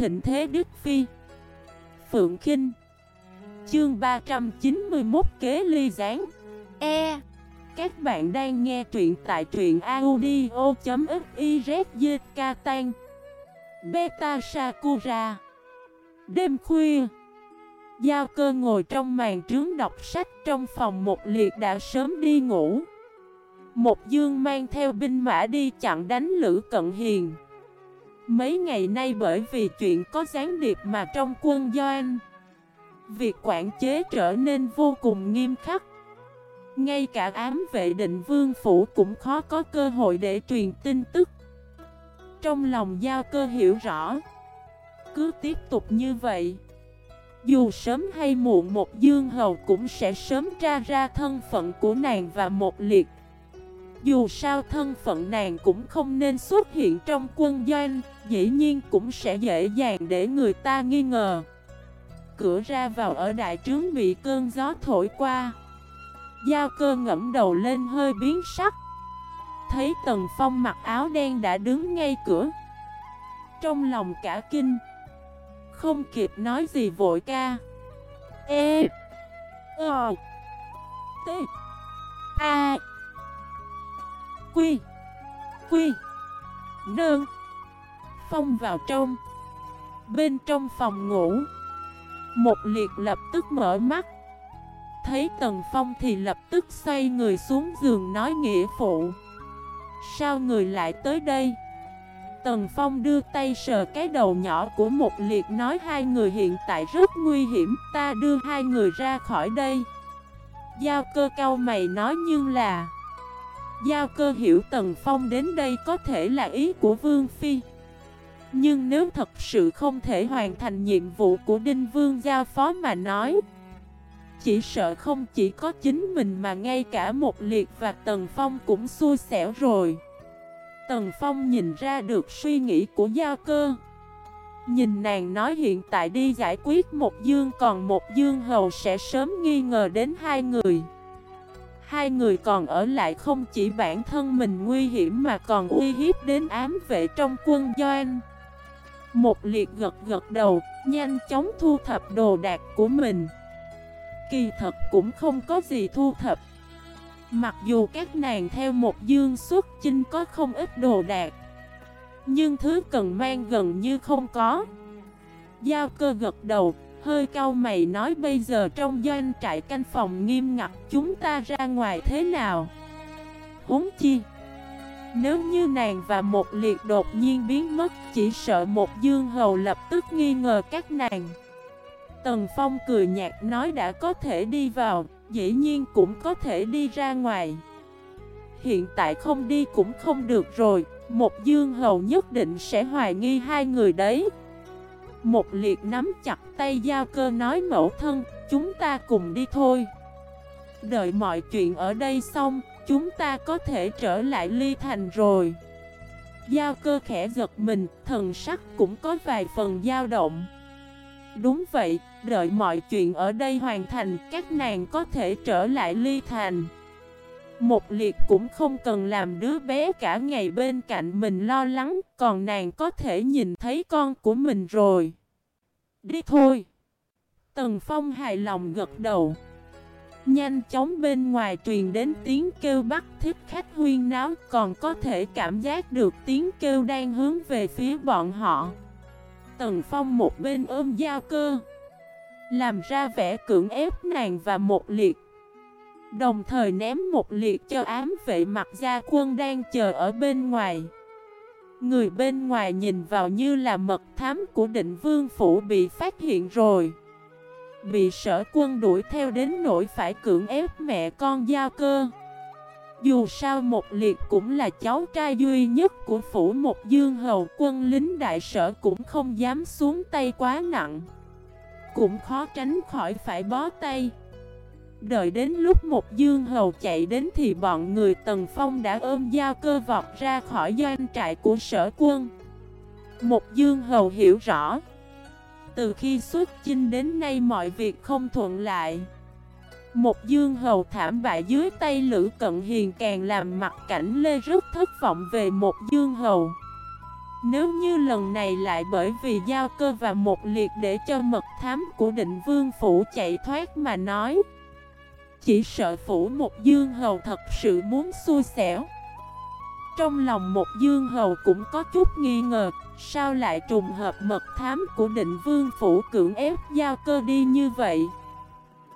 thịnh thế Đức Phi. Phượng Kinh. Chương 391 Kế Ly Gián. E. Các bạn đang nghe truyện tại truyện audio.xyz Tan. Beta Sakura. Đêm khuya, Giao cơ ngồi trong màn trướng đọc sách trong phòng một liệt đã sớm đi ngủ. Một dương mang theo binh mã đi chặn đánh Lữ Cận Hiền. Mấy ngày nay bởi vì chuyện có gián điệp mà trong quân Doan, Việc quản chế trở nên vô cùng nghiêm khắc. Ngay cả ám vệ định vương phủ cũng khó có cơ hội để truyền tin tức. Trong lòng giao cơ hiểu rõ, Cứ tiếp tục như vậy, Dù sớm hay muộn một dương hầu cũng sẽ sớm tra ra thân phận của nàng và một liệt dù sao thân phận nàng cũng không nên xuất hiện trong quân doanh, Dĩ nhiên cũng sẽ dễ dàng để người ta nghi ngờ. Cửa ra vào ở đại trướng bị cơn gió thổi qua. Giao cơ ngẫm đầu lên hơi biến sắc. Thấy Tần Phong mặc áo đen đã đứng ngay cửa. Trong lòng cả kinh. Không kịp nói gì vội ca. E Ờ T, A. Quy. Quy. Nương, Phong vào trong. Bên trong phòng ngủ. Một liệt lập tức mở mắt. Thấy Tần Phong thì lập tức xoay người xuống giường nói nghĩa phụ. Sao người lại tới đây? Tần Phong đưa tay sờ cái đầu nhỏ của một liệt nói hai người hiện tại rất nguy hiểm Ta đưa hai người ra khỏi đây. Giao cơ cao mày nói nhưng là Giao cơ hiểu Tần Phong đến đây có thể là ý của Vương Phi. Nhưng nếu thật sự không thể hoàn thành nhiệm vụ của Đinh Vương giao phó mà nói, Chỉ sợ không chỉ có chính mình mà ngay cả một liệt và Tần Phong cũng xui xẻo rồi. Tần Phong nhìn ra được suy nghĩ của giao cơ. Nhìn nàng nói hiện tại đi giải quyết một dương còn một dương hầu sẽ sớm nghi ngờ đến hai người. Hai người còn ở lại không chỉ bản thân mình nguy hiểm mà còn uy hiếp đến ám vệ trong quân doanh. Một liệt gật gật đầu, nhanh chóng thu thập đồ đạc của mình. Kỳ thật cũng không có gì thu thập. Mặc dù các nàng theo một dương xuất chinh có không ít đồ đạc Nhưng thứ cần mang gần như không có. Giao cơ gật đầu, hơi cau mày nói bây giờ trong doanh trại canh phòng nghiêm ngặt chúng ta ra ngoài thế nào? Huống chi, nếu như nàng và một liệt đột nhiên biến mất, Chỉ sợ một dương hầu lập tức nghi ngờ các nàng. Tần Phong cười nhạt nói đã có thể đi vào, Dĩ nhiên cũng có thể đi ra ngoài. Hiện tại không đi cũng không được rồi, Một dương hầu nhất định sẽ hoài nghi hai người đấy. Một liệt nắm chặt tay giao cơ nói mẫu thân, Chúng ta cùng đi thôi. Đợi mọi chuyện ở đây xong, Chúng ta có thể trở lại ly thành rồi. Giao cơ khẽ giật mình, Thần sắc cũng có vài phần dao động. Đúng vậy, Đợi mọi chuyện ở đây hoàn thành, Các nàng có thể trở lại ly thành. Một liệt cũng không cần làm đứa bé cả ngày bên cạnh mình lo lắng, Còn nàng có thể nhìn thấy con của mình rồi. Đi thôi. Tần Phong hài lòng gật đầu. Nhanh chóng bên ngoài truyền đến tiếng kêu bắt thích khách huyên náo, Còn có thể cảm giác được tiếng kêu đang hướng về phía bọn họ. Tần Phong một bên ôm Giao cơ, Làm ra vẻ cưỡng ép nàng và một liệt. Đồng thời ném một liệt cho ám vệ mặt gia quân đang chờ ở bên ngoài. Người bên ngoài nhìn vào như là mật thám của định vương phủ bị phát hiện rồi. Bị sở quân đuổi theo đến nỗi phải cưỡng ép mẹ con giao cơ. Dù sao một liệt cũng là cháu trai duy nhất của phủ một dương hầu quân lính đại sở cũng không dám xuống tay quá nặng. Cũng khó tránh khỏi phải bó tay. Đợi đến lúc một dương hầu chạy đến thì bọn người tần phong đã ôm dao cơ vọt ra khỏi doanh trại của sở quân. Một dương hầu hiểu rõ, từ khi xuất chinh đến nay mọi việc không thuận lại. Một dương hầu thảm bại dưới tay Lữ Cận Hiền càng làm mặt cảnh Lê rất thất vọng về một dương hầu. Nếu như lần này lại bởi vì giao cơ và một liệt để cho mật thám của định vương phủ chạy thoát mà nói chỉ sợ phủ một dương hầu thật sự muốn xui xẻo. Trong lòng một dương hầu cũng có chút nghi ngờ Sao lại trùng hợp mật thám của định vương phủ cưỡng ép giao cơ đi như vậy?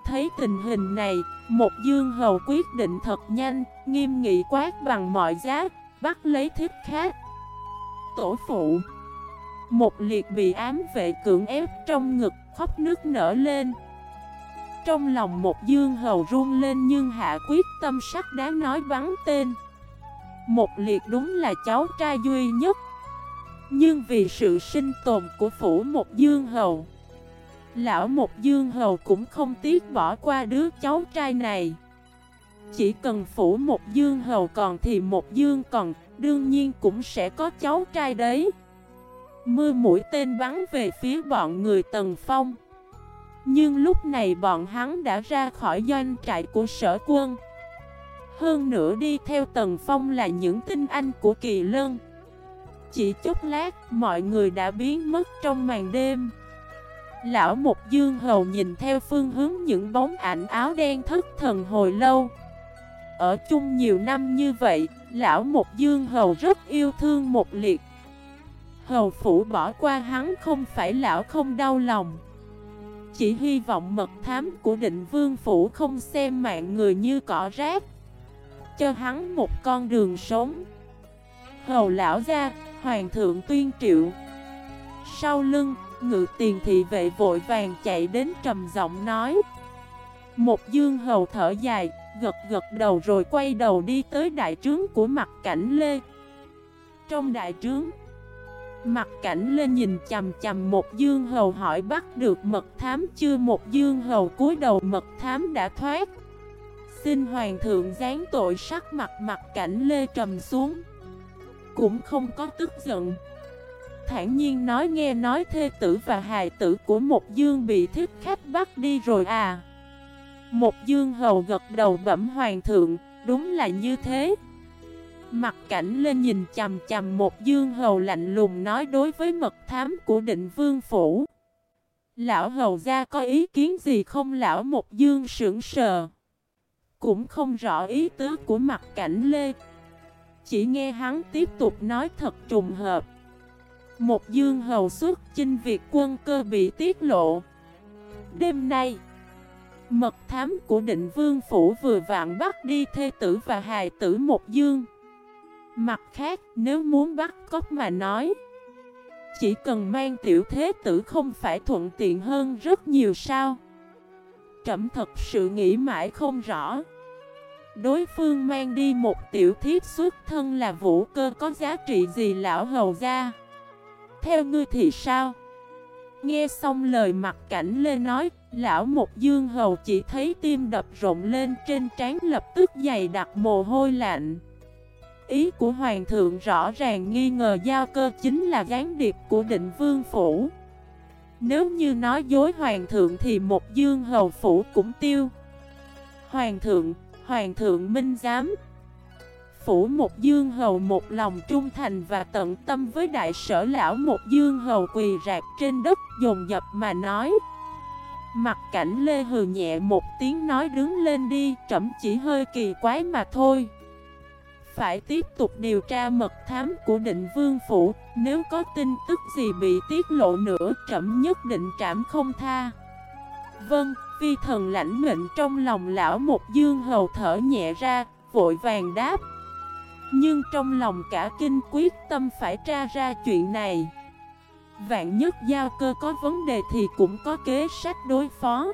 Thấy tình hình này, một dương hầu quyết định thật nhanh, nghiêm nghị quát bằng mọi giá, bắt lấy thiết khác. Tổ phụ Một liệt bị ám vệ cưỡng ép trong ngực khóc nước nở lên. Trong lòng một dương hầu run lên nhưng hạ quyết tâm sắc đáng nói bắn tên. Một liệt đúng là cháu trai duy nhất. Nhưng vì sự sinh tồn của phủ một dương hầu, Lão một dương hầu cũng không tiếc bỏ qua đứa cháu trai này. Chỉ cần phủ một dương hầu còn thì một dương còn, Đương nhiên cũng sẽ có cháu trai đấy. Mưa mũi tên bắn về phía bọn người Tần Phong. Nhưng lúc này bọn hắn đã ra khỏi doanh trại của sở quân. Hơn nữa đi theo Tần Phong là những tinh anh của Kỳ Lân. Chỉ chút lát, mọi người đã biến mất trong màn đêm. Lão Mục Dương Hầu nhìn theo phương hướng những bóng ảnh áo đen thất thần hồi lâu. Ở chung nhiều năm như vậy, Lão Một Dương Hầu rất yêu thương một liệt. Hầu phủ bỏ qua hắn không phải lão không đau lòng. Chỉ hy vọng mật thám của định vương phủ không xem mạng người như cỏ rác. Cho hắn một con đường sống. Hầu lão ra, hoàng thượng tuyên triệu. Sau lưng, ngự tiền thị vệ vội vàng chạy đến trầm giọng nói. Một dương hầu thở dài, gật gật đầu rồi quay đầu đi tới đại trướng của mặt cảnh Lê. Trong đại trướng Mặt cảnh lên nhìn chầm chầm một dương hầu hỏi bắt được mật thám chưa? Một dương hầu cúi đầu mật thám đã thoát. Xin hoàng thượng giáng tội sắc mặt mặt cảnh Lê trầm xuống. Cũng không có tức giận. Thản nhiên nói nghe nói thê tử và hài tử của một dương bị thích khách bắt đi rồi à. Một dương hầu gật đầu bẩm hoàng thượng, đúng là như thế. Mặt cảnh lên nhìn chầm chầm một dương hầu lạnh lùng nói đối với mật thám của định vương phủ. Lão hầu ra có ý kiến gì không lão một dương sững sờ. Cũng không rõ ý tứ của mặt cảnh lê. Chỉ nghe hắn tiếp tục nói thật trùng hợp. Một dương hầu xuất chinh việc quân cơ bị tiết lộ. Đêm nay, Mật thám của định vương phủ vừa vạn bắt đi thê tử và hài tử một dương Mặt khác, nếu muốn bắt cóc mà nói, Chỉ cần mang tiểu thế tử không phải thuận tiện hơn rất nhiều sao? Trẩm thật sự nghĩ mãi không rõ. Đối phương mang đi một tiểu thiết xuất thân là vũ cơ có giá trị gì lão hầu ra Theo ngươi thì sao? Nghe xong lời mặt cảnh Lê nói, Lão một dương hầu chỉ thấy tim đập rộng lên trên trán lập tức dày đặc mồ hôi lạnh. Ý của hoàng thượng rõ ràng nghi ngờ giao cơ chính là gián điệp của định vương phủ. Nếu như nói dối hoàng thượng thì một dương hầu phủ cũng tiêu. Hoàng thượng, hoàng thượng minh giám. Phủ một dương hầu một lòng trung thành và tận tâm với đại sở lão một dương hầu quỳ rạc trên đất dồn dập mà nói. Mặt cảnh Lê hừ nhẹ một tiếng nói đứng lên đi, trẫm chỉ hơi kỳ quái mà thôi. Phải tiếp tục điều tra mật thám của định vương phủ, nếu có tin tức gì bị tiết lộ nữa, trẫm nhất định trảm không tha. Vâng, vi thần lãnh mệnh trong lòng lão một dương hầu thở nhẹ ra, vội vàng đáp. Nhưng trong lòng cả kinh quyết tâm phải tra ra chuyện này. Vạn nhất giao cơ có vấn đề thì cũng có kế sách đối phó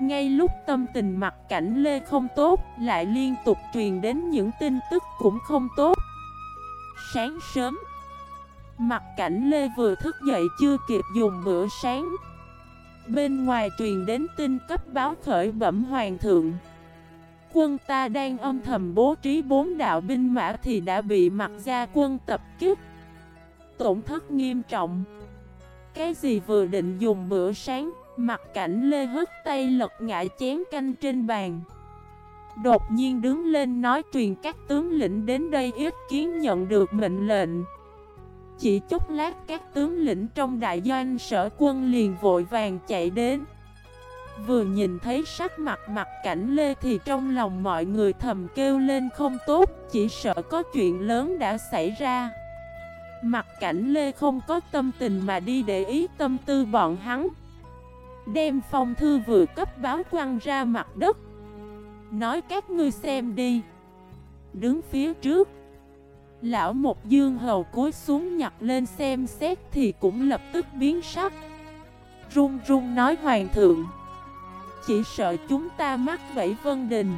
ngay lúc tâm tình mặt cảnh Lê không tốt, Lại liên tục truyền đến những tin tức cũng không tốt. Sáng sớm, Mặt cảnh Lê vừa thức dậy chưa kịp dùng bữa sáng. Bên ngoài truyền đến tin cấp báo khởi bẩm hoàng thượng. Quân ta đang âm thầm bố trí bốn đạo binh mã thì đã bị mặt gia quân tập kích. Tổn thất nghiêm trọng. Cái gì vừa định dùng bữa sáng? Mặt cảnh lê hất tay lật ngã chén canh trên bàn. Đột nhiên đứng lên nói truyền các tướng lĩnh đến đây ít kiến nhận được mệnh lệnh. Chỉ chốc lát các tướng lĩnh trong đại doanh sở quân liền vội vàng chạy đến. Vừa nhìn thấy sắc mặt mặt cảnh Lê thì trong lòng mọi người thầm kêu lên không tốt, Chỉ sợ có chuyện lớn đã xảy ra. Mặt cảnh Lê không có tâm tình mà đi để ý tâm tư bọn hắn Đem phong thư vừa cấp báo quăng ra mặt đất. Nói các ngươi xem đi. Đứng phía trước. Lão một dương hầu cúi xuống nhặt lên xem xét thì cũng lập tức biến sắc. Run run nói hoàng thượng, Chỉ sợ chúng ta mắc bẫy vân đình.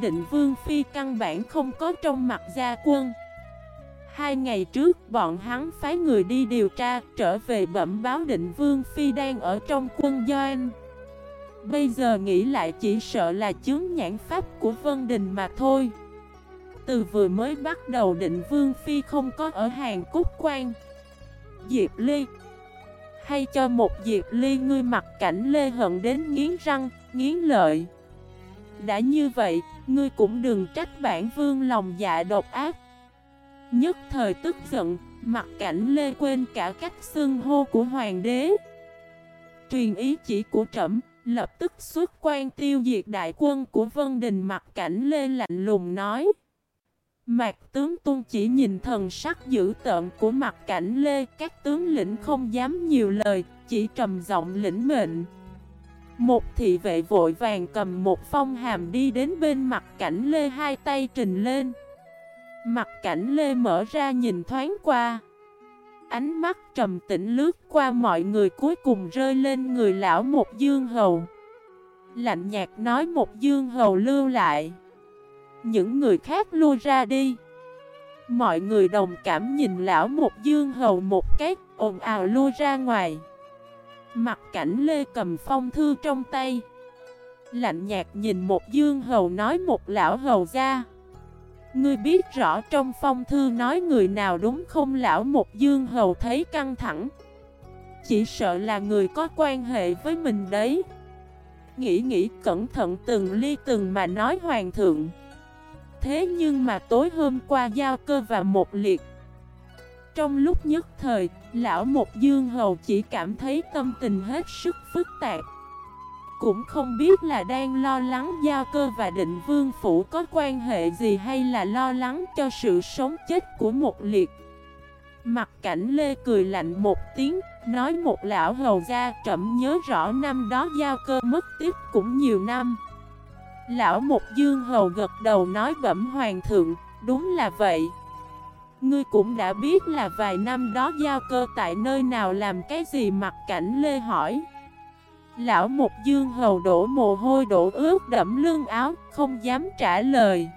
Định vương phi căn bản không có trong mặt gia quân. Hai ngày trước bọn hắn phái người đi điều tra Trở về bẩm báo định vương phi đang ở trong quân doanh. Bây giờ nghĩ lại chỉ sợ là chướng nhãn pháp của Vân Đình mà thôi. Từ vừa mới bắt đầu định Vương Phi không có ở hàng cốt quan. Diệp Ly Hay cho một Diệp Ly ngươi mặt cảnh Lê hận đến nghiến răng, nghiến lợi. Đã như vậy, ngươi cũng đừng trách bản vương lòng dạ độc ác. Nhất thời tức giận, mặt cảnh Lê quên cả cách xưng hô của hoàng đế. Truyền ý chỉ của trẫm lập tức xuất quan tiêu diệt đại quân của Vân Đình mặt cảnh Lê lạnh lùng nói. Mạc tướng tung chỉ nhìn thần sắc dữ tợn của mặt cảnh Lê Các tướng lĩnh không dám nhiều lời Chỉ trầm giọng lĩnh mệnh. Một thị vệ vội vàng cầm một phong hàm đi đến bên mặt cảnh Lê hai tay trình lên. Mặt cảnh Lê mở ra nhìn thoáng qua. Ánh mắt trầm tĩnh lướt qua mọi người cuối cùng rơi lên người lão một dương hầu. Lạnh nhạt nói một dương hầu lưu lại. Những người khác lui ra đi. Mọi người đồng cảm nhìn lão một dương hầu một cái, ồn ào lui ra ngoài. Mặt cảnh Lê cầm phong thư trong tay. Lạnh nhạt nhìn một dương hầu nói một lão hầu ra. Ngươi biết rõ trong phong thư nói người nào đúng không? Lão một dương hầu thấy căng thẳng. Chỉ sợ là người có quan hệ với mình đấy. Nghĩ nghĩ cẩn thận từng ly từng mà nói hoàng thượng. Thế nhưng mà tối hôm qua giao cơ và một liệt. Trong lúc nhất thời, lão một dương hầu chỉ cảm thấy tâm tình hết sức phức tạp. Cũng không biết là đang lo lắng giao cơ và định vương phủ có quan hệ gì hay là lo lắng cho sự sống chết của một liệt Mặt cảnh Lê cười lạnh một tiếng, nói một lão hầu gia trẫm nhớ rõ năm đó giao cơ mất tiếp cũng nhiều năm Lão một Dương Hầu gật đầu nói bẩm hoàng thượng, đúng là vậy. Ngươi cũng đã biết là vài năm đó giao cơ tại nơi nào làm cái gì mặt cảnh lê hỏi. Lão Mục Dương Hầu đổ mồ hôi đổ ướt đẫm lương áo, không dám trả lời.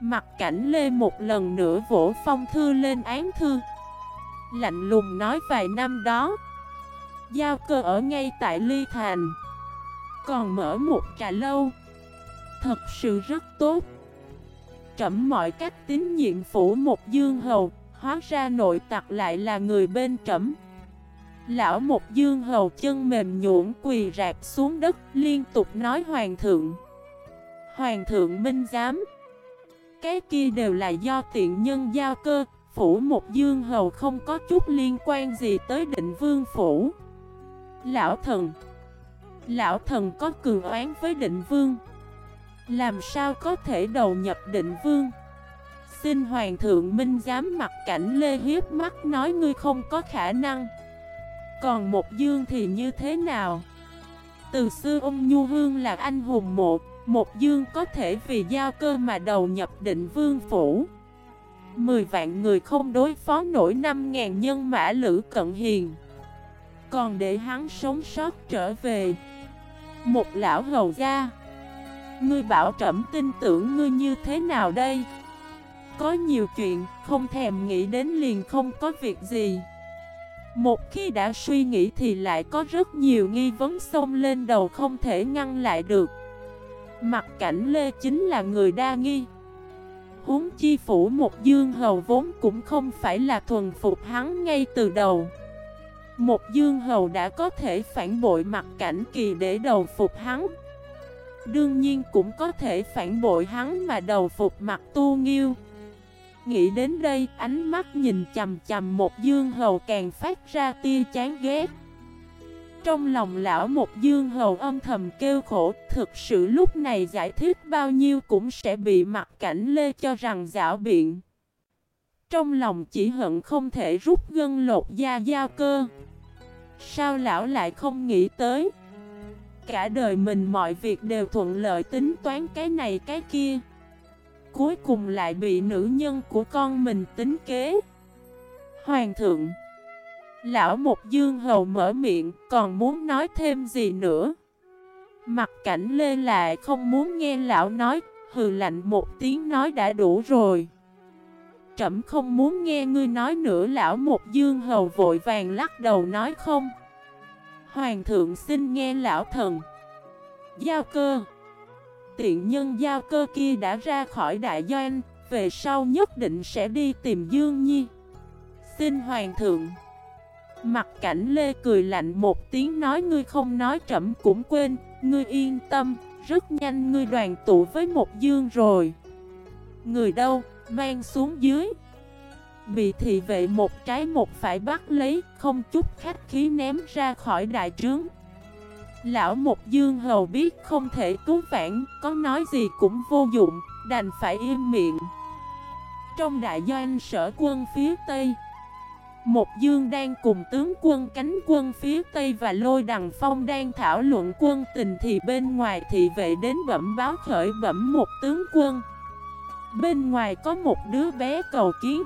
Mặt cảnh lê một lần nữa vỗ phong thư lên án thư. Lạnh lùng nói vài năm đó. Giao cơ ở ngay tại Ly Thành. Còn mở một trà lâu thật sự rất tốt Trẩm mọi cách tín nhiệm phủ một dương hầu Hóa ra nội tặc lại là người bên trẫm Lão một dương hầu chân mềm nhũn quỳ rạp xuống đất, Liên tục nói, hoàng thượng Hoàng thượng minh giám, Cái kia đều là do tiện nhân giao cơ, Phủ một dương hầu không có chút liên quan gì tới định vương phủ. Lão thần Lão thần có cường oán với định vương, làm sao có thể đầu nhập định vương? Xin Hoàng thượng Minh dám mặt cảnh Lê hiếp mắt, nói, ngươi không có khả năng. Còn một dương thì như thế nào? Từ xưa ông Nhu Hương là anh hùng một Một dương có thể vì giao cơ mà đầu nhập định vương phủ. Mười vạn người không đối phó nổi năm ngàn nhân mã lữ cận hiền. Còn để hắn sống sót trở về. Một lão hầu gia. Ngươi bảo trẫm tin tưởng ngươi như thế nào đây? Có nhiều chuyện, không thèm nghĩ đến liền không có việc gì. Một khi đã suy nghĩ thì lại có rất nhiều nghi vấn xông lên đầu không thể ngăn lại được. Mặt cảnh Lê chính là người đa nghi. Huống chi phủ một dương hầu vốn cũng không phải là thuần phục hắn ngay từ đầu. Một dương hầu đã có thể phản bội mặt cảnh kỳ để đầu phục hắn. Đương nhiên cũng có thể phản bội hắn mà đầu phục mặt tu nghiêu. Nghĩ đến đây, ánh mắt nhìn chầm chầm một dương hầu càng phát ra tia chán ghét. Trong lòng lão một dương hầu âm thầm kêu khổ, thực sự lúc này giải thích bao nhiêu cũng sẽ bị mặt cảnh lê cho rằng dạo biện. Trong lòng chỉ hận không thể rút gân lột da giao cơ. Sao lão lại không nghĩ tới? Cả đời mình mọi việc đều thuận lợi tính toán cái này cái kia Cuối cùng lại bị nữ nhân của con mình tính kế. Hoàng thượng, Lão Một Dương Hầu mở miệng, còn muốn nói thêm gì nữa? Mặt cảnh lê lại không muốn nghe lão nói, Hừ lạnh một tiếng nói đã đủ rồi. Trẩm không muốn nghe ngươi nói nữa, Lão Một Dương Hầu vội vàng lắc đầu nói không. Hoàng thượng xin nghe lão thần. Giao cơ. Tiện nhân giao cơ kia đã ra khỏi đại doanh, Về sau nhất định sẽ đi tìm Dương Nhi. Xin Hoàng thượng. Mặt cảnh Lê cười lạnh một tiếng nói, ngươi không nói trẫm cũng quên, Ngươi yên tâm, Rất nhanh ngươi đoàn tụ với một dương rồi. Người đâu? Mang xuống dưới. Bị thị vệ một trái một phải bắt lấy, Không chút khách khí ném ra khỏi đại trướng. Lão một dương hầu biết không thể cứu vãn, Có nói gì cũng vô dụng, Đành phải im miệng. Trong đại doanh sở quân phía Tây một dương đang cùng tướng quân cánh quân phía Tây và lôi đằng phong đang thảo luận quân tình thì bên ngoài thị vệ đến bẩm báo khởi bẩm một tướng quân. Bên ngoài có một đứa bé cầu kiến,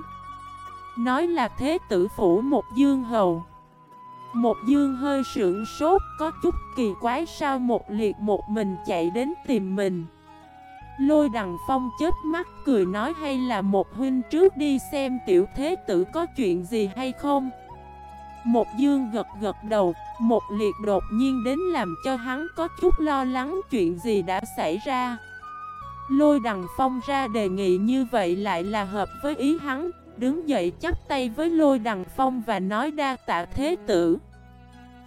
Nói là thế tử phủ một dương hầu. Một dương hơi sượng sốt, có chút kỳ quái sao một liệt một mình chạy đến tìm mình. Lôi đằng phong chết mắt cười nói hay là một huynh trước đi xem tiểu thế tử có chuyện gì hay không. Một dương gật gật đầu, Một liệt đột nhiên đến làm cho hắn có chút lo lắng chuyện gì đã xảy ra. Lôi đằng phong ra đề nghị như vậy lại là hợp với ý hắn, Đứng dậy chắp tay với lôi đằng phong và nói đa tạ thế tử.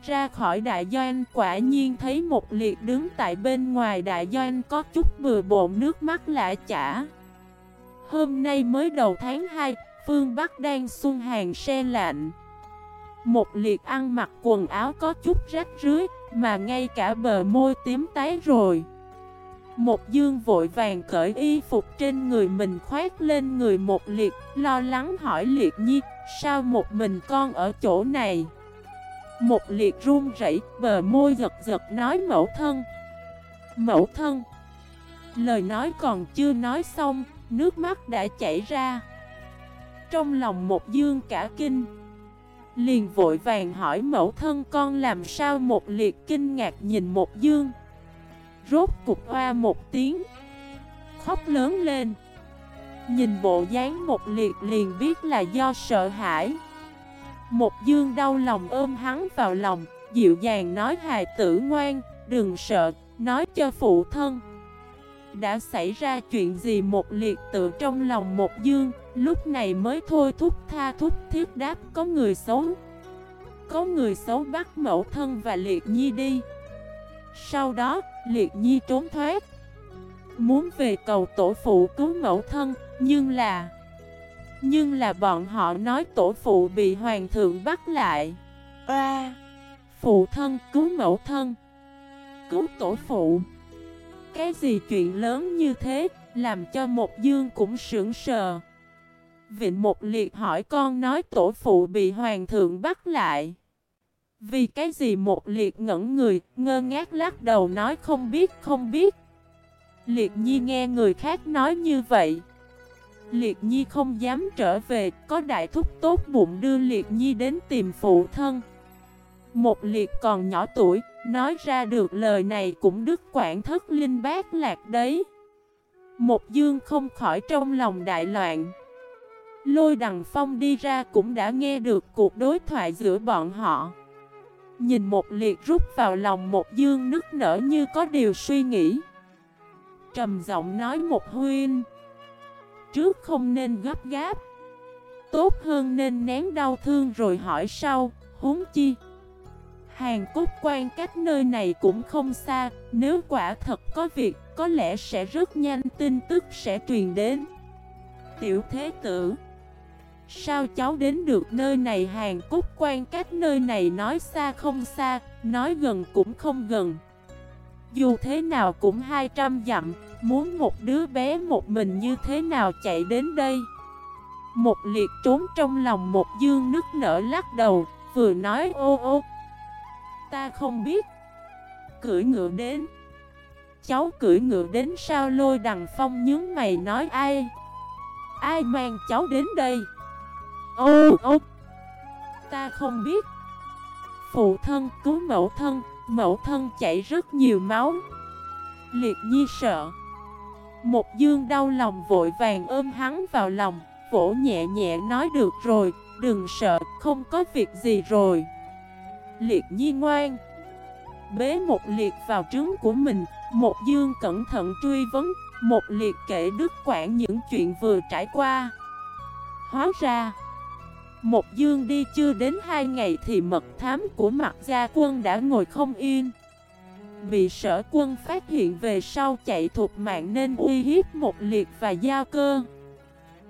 Ra khỏi đại doanh quả nhiên thấy một liệt đứng tại bên ngoài đại doanh có chút bừa bộn nước mắt lạ chả. Hôm nay mới đầu tháng 2, phương Bắc đang xuân hàng xe lạnh. Một liệt ăn mặc quần áo có chút rách rưới Mà ngay cả bờ môi tím tái rồi. Một dương vội vàng cởi y phục trên người mình khoét lên người một liệt Lo lắng hỏi liệt nhi Sao một mình con ở chỗ này? Một liệt run rẩy, bờ môi giật giật nói mẫu thân. Mẫu thân. Lời nói còn chưa nói xong, Nước mắt đã chảy ra. Trong lòng một dương cả kinh. Liền vội vàng hỏi mẫu thân con làm sao một liệt kinh ngạc nhìn một dương. Rốt cục hoa một tiếng. Khóc lớn lên. Nhìn bộ dáng một liệt liền biết là do sợ hãi. Một dương đau lòng ôm hắn vào lòng, Dịu dàng nói, hài tử ngoan, Đừng sợ, Nói cho phụ thân. Đã xảy ra chuyện gì một liệt tự trong lòng một dương, Lúc này mới thôi thúc tha thúc thiết đáp, Có người xấu, Có người xấu bắt mẫu thân và liệt nhi đi. Sau đó, Liệt Nhi trốn thoát, Muốn về cầu tổ phụ cứu mẫu thân, Nhưng là nhưng là bọn họ nói tổ phụ bị hoàng thượng bắt lại. À Phụ thân cứu mẫu thân. Cứu tổ phụ. Cái gì chuyện lớn như thế Làm cho một dương cũng sững sờ. Vịnh một liệt hỏi con nói tổ phụ bị hoàng thượng bắt lại. Vì cái gì một liệt ngẩn người, ngơ ngác lắc đầu nói không biết không biết. Liệt nhi nghe người khác nói như vậy. Liệt nhi không dám trở về, có đại thúc tốt bụng đưa liệt nhi đến tìm phụ thân. Một liệt còn nhỏ tuổi, nói ra được lời này cũng đức quản thất linh bát lạc đấy. Một dương không khỏi trong lòng đại loạn. Lôi đằng phong đi ra cũng đã nghe được cuộc đối thoại giữa bọn họ. Nhìn một liệt rút vào lòng một dương nức nở như có điều suy nghĩ Trầm giọng nói một huynh. Trước không nên gấp gáp. Tốt hơn nên nén đau thương rồi hỏi sau, huống chi? Hàng cốt quan cách nơi này cũng không xa, Nếu quả thật có việc, Có lẽ sẽ rất nhanh tin tức sẽ truyền đến. Tiểu thế tử, Sao cháu đến được nơi này? Hàng cúc quan cách nơi này nói xa không xa, Nói gần cũng không gần. Dù thế nào cũng 200 dặm Muốn một đứa bé một mình như thế nào chạy đến đây. Một liệt trốn trong lòng một dương nức nở lắc đầu, Vừa nói, ô ô, Ta không biết. Cưỡi ngựa đến. Cháu cưỡi ngựa đến sao lôi đằng phong nhướng mày nói, ai Ai mang cháu đến đây? Ô ô, Ta không biết. Phụ thân, cứu mẫu thân Mẫu thân chảy rất nhiều máu. Liệt nhi sợ. Một dương đau lòng vội vàng ôm hắn vào lòng, Vỗ nhẹ nhẹ nói được rồi, Đừng sợ, không có việc gì rồi. Liệt nhi ngoan. Bế một liệt vào trứng của mình Một dương cẩn thận truy vấn Một liệt kể đức quản những chuyện vừa trải qua. Hóa ra một dương đi chưa đến hai ngày thì mật thám của mặt gia quân đã ngồi không yên. Bị sở quân phát hiện về sau chạy thuộc mạng nên uy hiếp một liệt và giao cơ.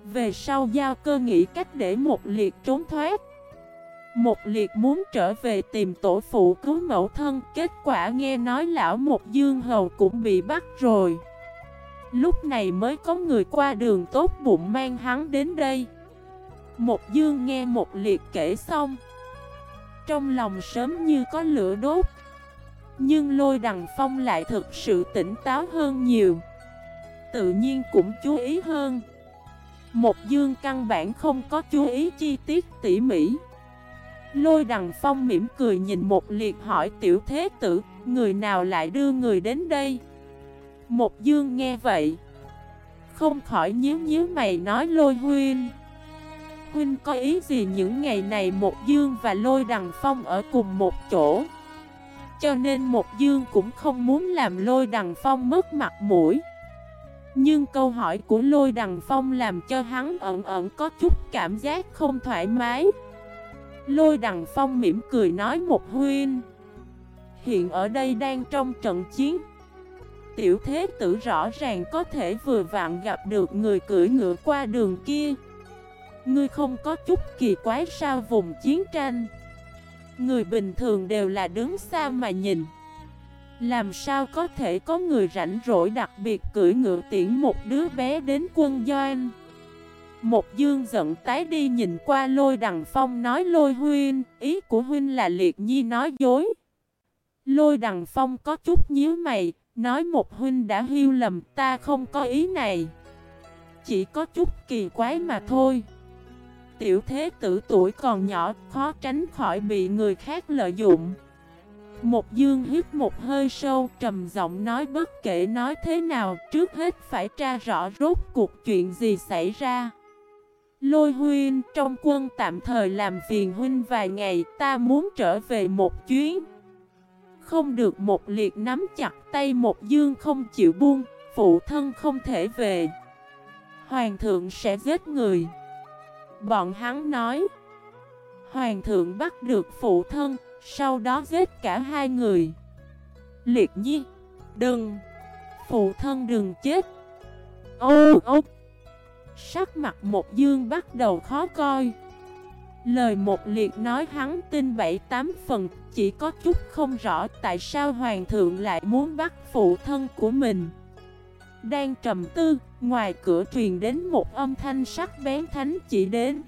Về sau giao cơ nghĩ cách để một liệt trốn thoát. Một liệt muốn trở về tìm tổ phụ cứu mẫu thân, Kết quả nghe nói lão một dương hầu cũng bị bắt rồi. Lúc này mới có người qua đường tốt bụng mang hắn đến đây. Một dương nghe một liệt kể xong, Trong lòng sớm như có lửa đốt. Nhưng lôi đằng phong lại thực sự tỉnh táo hơn nhiều. Tự nhiên cũng chú ý hơn. Một dương căn bản không có chú ý chi tiết tỉ mỉ. Lôi đằng phong mỉm cười nhìn một liệt hỏi tiểu thế tử, Người nào lại đưa người đến đây? Một dương nghe vậy, Không khỏi nhíu nhíu mày nói lôi huynh. Huynh có ý gì những ngày này một dương và lôi đằng phong ở cùng một chỗ? Cho nên một dương cũng không muốn làm lôi đằng phong mất mặt mũi. Nhưng câu hỏi của lôi đằng phong làm cho hắn ẩn ẩn có chút cảm giác không thoải mái. Lôi đằng phong mỉm cười nói một huyên. Hiện ở đây đang trong trận chiến. Tiểu thế tử rõ ràng có thể vừa vặn gặp được người cưỡi ngựa qua đường kia. Ngươi không có chút kỳ quái sao vùng chiến tranh? Người bình thường đều là đứng xa mà nhìn. Làm sao có thể có người rảnh rỗi đặc biệt cưỡi ngựa tiễn một đứa bé đến quân doanh? Một dương giận tái đi nhìn qua lôi đằng phong nói, lôi huynh, Ý của huynh là liệt nhi nói dối. Lôi đằng phong có chút nhíu mày, Nói, một huynh đã hiu lầm, ta không có ý này. Chỉ có chút kỳ quái mà thôi tiểu thế tử tuổi còn nhỏ, khó tránh khỏi bị người khác lợi dụng. Một dương hít một hơi sâu, trầm giọng nói bất kể nói thế nào, trước hết phải tra rõ rốt cuộc chuyện gì xảy ra. Lôi huynh, trong quân tạm thời làm phiền huynh vài ngày, ta muốn trở về một chuyến. Không được một liệt nắm chặt tay một dương không chịu buông, phụ thân không thể về. Hoàng thượng sẽ giết người. Bọn hắn nói, Hoàng thượng bắt được phụ thân, Sau đó giết cả hai người. Liệt nhi, Đừng, Phụ thân đừng chết. Ô ô. Sắc mặt một dương bắt đầu khó coi. Lời một liệt nói hắn tin bảy tám phần, Chỉ có chút không rõ tại sao hoàng thượng lại muốn bắt phụ thân của mình. Đang trầm tư Ngoài cửa truyền đến một âm thanh sắc bén thánh chỉ đến.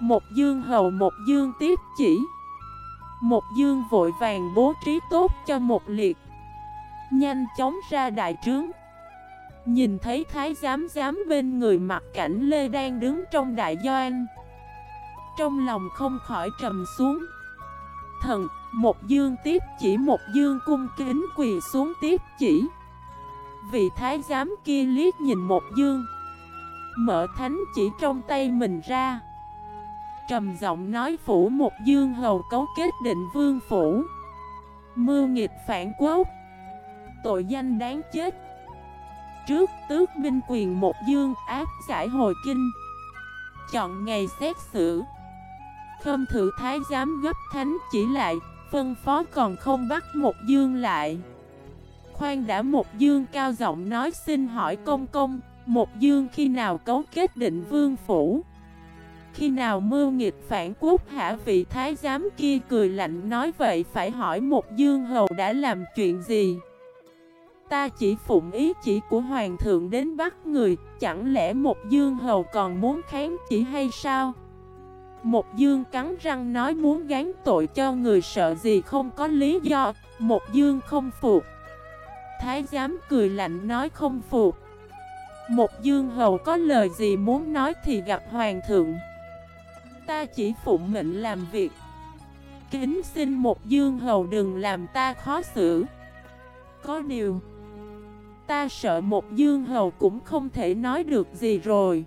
Một dương hầu một dương tiếp chỉ. Một dương vội vàng bố trí tốt cho một liệt. Nhanh chóng ra đại trướng. Nhìn thấy thái giám giám bên người mặt cảnh Lê đang đứng trong đại doanh. Trong lòng không khỏi trầm xuống. Thần, một dương tiếp chỉ một dương cung kính quỳ xuống tiếp chỉ. Vị thái giám kia liếc nhìn một dương. Mở thánh chỉ trong tay mình ra. Trầm giọng nói phủ một dương hầu cấu kết định vương phủ. Mưu nghịch phản quốc. Tội danh đáng chết. Trước tước binh quyền một dương áp giải hồi kinh. Chọn ngày xét xử. Khâm thử thái giám gấp thánh chỉ lại, Phân phó còn không bắt một dương lại khoan đã một dương cao giọng nói xin hỏi công công, Một dương khi nào cấu kết định vương phủ? Khi nào mưu nghịch phản quốc hả vị thái giám kia cười lạnh nói vậy phải hỏi một dương hầu đã làm chuyện gì? Ta chỉ phụng ý chỉ của hoàng thượng đến bắt người, Chẳng lẽ một dương hầu còn muốn kháng chỉ hay sao? Một dương cắn răng nói muốn gán tội cho người sợ gì không có lý do, Một dương không phục. Thái giám cười lạnh nói không phục. Một dương hầu có lời gì muốn nói thì gặp hoàng thượng. Ta chỉ phụng mệnh làm việc. Kính xin một dương hầu đừng làm ta khó xử. Có điều Ta sợ một dương hầu cũng không thể nói được gì rồi.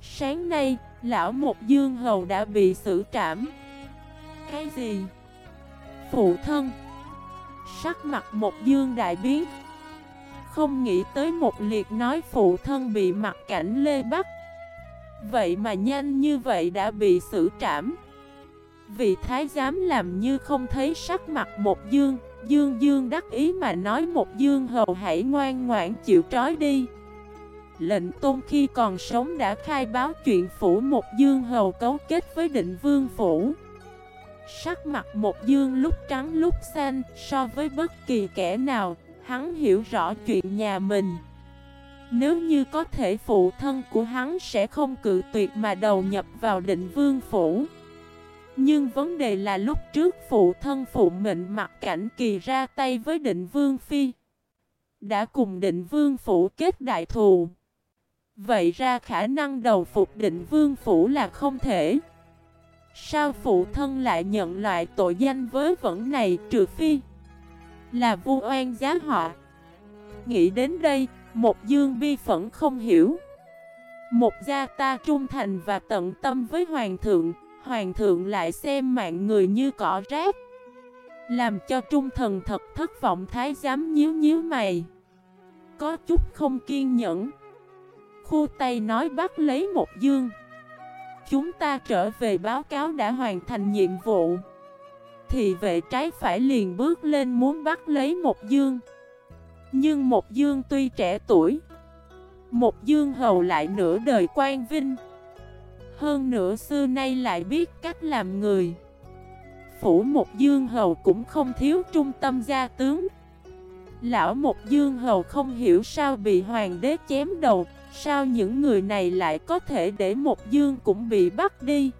Sáng nay, lão một dương hầu đã bị xử trảm. Cái gì? Phụ thân. Sắc mặt một dương đại biến. Không nghĩ tới một liệt nói phụ thân bị mặt cảnh lê bắt Vậy mà nhanh như vậy đã bị xử trảm. Vị thái giám làm như không thấy sắc mặt một dương. Dương Dương đắc ý mà nói một Dương hầu hãy ngoan ngoãn chịu trói đi. Lệnh tôn khi còn sống đã khai báo chuyện phủ một Dương hầu cấu kết với định vương phủ. Sắc mặt một Dương lúc trắng lúc xanh so với bất kỳ kẻ nào, Hắn hiểu rõ chuyện nhà mình. Nếu như có thể phụ thân của hắn sẽ không cự tuyệt mà đầu nhập vào định vương phủ. Nhưng vấn đề là lúc trước phụ thân phụ mệnh mặt cảnh kỳ ra tay với định vương phi, Đã cùng định vương phủ kết đại thù. Vậy ra khả năng đầu phục định vương phủ là không thể. Sao phụ thân lại nhận lại tội danh với vẫn này trừ phi Là vu oan giá họ Nghĩ đến đây, một dương bi phẫn không hiểu. Một gia ta trung thành và tận tâm với hoàng thượng Hoàng thượng lại xem mạng người như cỏ rác Làm cho trung thần thật thất vọng thái giám nhíu nhíu mày. Có chút không kiên nhẫn. Khu tay nói bắt lấy một dương Chúng ta trở về báo cáo đã hoàn thành nhiệm vụ. Thì vệ trái phải liền bước lên muốn bắt lấy một dương. Nhưng một dương tuy trẻ tuổi, Một dương hầu lại nửa đời quan vinh. Hơn nửa xưa nay lại biết cách làm người. Phủ một dương hầu cũng không thiếu trung tâm gia tướng. Lão một dương hầu không hiểu sao bị hoàng đế chém đầu. Sao những người này lại có thể để một dương cũng bị bắt đi?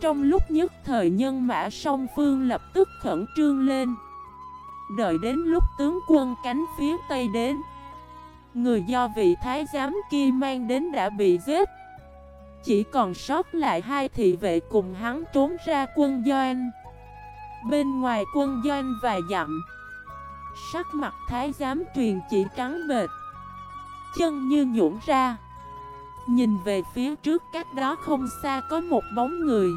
Trong lúc nhất thời nhân mã song phương lập tức khẩn trương lên. Đợi đến lúc tướng quân cánh phía tây đến, Người do vị thái giám kia mang đến đã bị giết. Chỉ còn sót lại hai thị vệ cùng hắn trốn ra quân doanh. Bên ngoài quân doanh vài dặm, Sắc mặt thái giám truyền chỉ trắng bệt Chân như nhũn ra. Nhìn về phía trước cách đó không xa có một bóng người.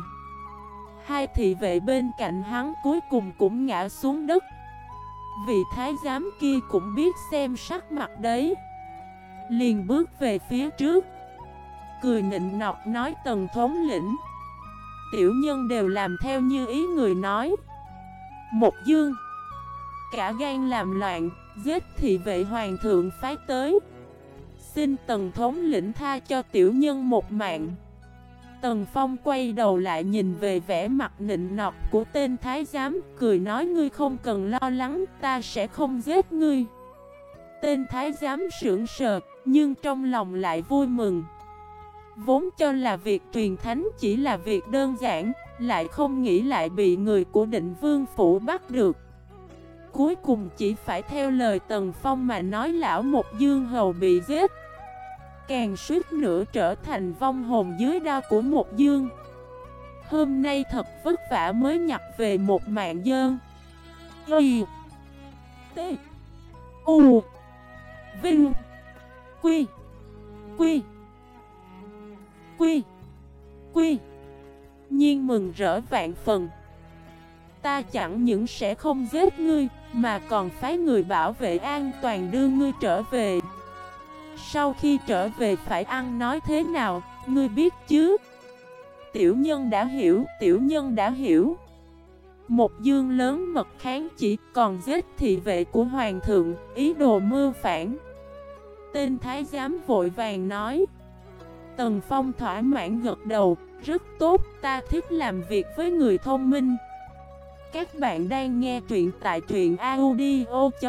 Hai thị vệ bên cạnh hắn cuối cùng cũng ngã xuống đất. Vị thái giám kia cũng biết xem sắc mặt đấy. Liền bước về phía trước. Cười nịnh nọt nói tần thống lĩnh, Tiểu nhân đều làm theo như ý người nói. Một dương, Cả gan làm loạn, Giết thị vệ hoàng thượng phái tới. Xin tần thống lĩnh tha cho tiểu nhân một mạng. Tần Phong quay đầu lại nhìn về vẻ mặt nịnh nọt của tên thái giám, Cười nói, ngươi không cần lo lắng, ta sẽ không giết ngươi. Tên thái giám sưởng sờ, Nhưng trong lòng lại vui mừng. Vốn cho là việc truyền thánh chỉ là việc đơn giản, Lại không nghĩ lại bị người của định vương phủ bắt được. Cuối cùng chỉ phải theo lời Tần Phong mà nói, lão một dương hầu bị giết. Càng suýt nữa trở thành vong hồn dưới đao của một dương. Hôm nay thật vất vả mới nhặt về một mạng dơn. Y. T. U. Vinh. Quy. Quy. Quy. Quy. Nhiên mừng rỡ vạn phần. Ta chẳng những sẽ không giết ngươi, Mà còn phái người bảo vệ an toàn đưa ngươi trở về. Sau khi trở về phải ăn nói thế nào Ngươi biết chứ? Tiểu nhân đã hiểu Tiểu nhân đã hiểu. Một dương lớn mật kháng chỉ còn giết thị vệ của hoàng thượng Ý đồ mưu phản. Tên thái giám vội vàng nói. Tần Phong thỏa mãn gật đầu Rất tốt, ta thích làm việc với người thông minh. Các bạn đang nghe truyện tại truyện audio.fif